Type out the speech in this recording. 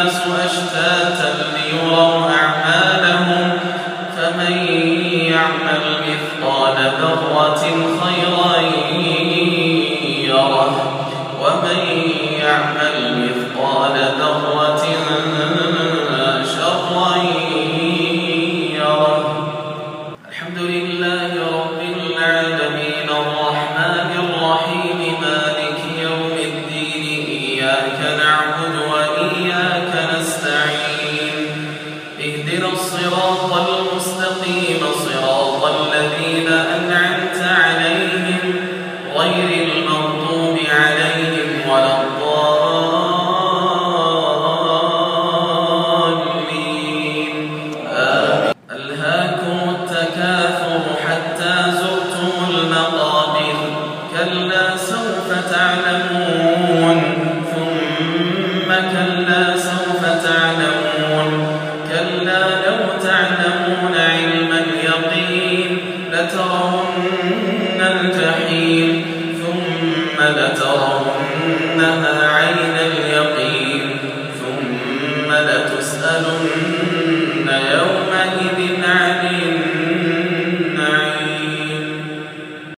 الناس أشتاتا ليروا أعمالهم فمن يعمل مثقال ذرة خيرا يره ومن يعمل مثقال ذرة شرا يره. الحمد لله رب العالمين الرحمن الرحيم مالك يوم الدين إياك نعبد وإياك نستعين اهدنا الصراط المستقيم صراط الذين أنعمت لترونها عين اليقين ثم لتسألن